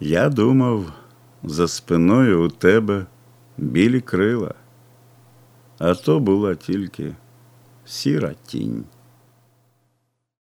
Я думав, за спиною у тебе білі крила, а то була тільки сіра тінь.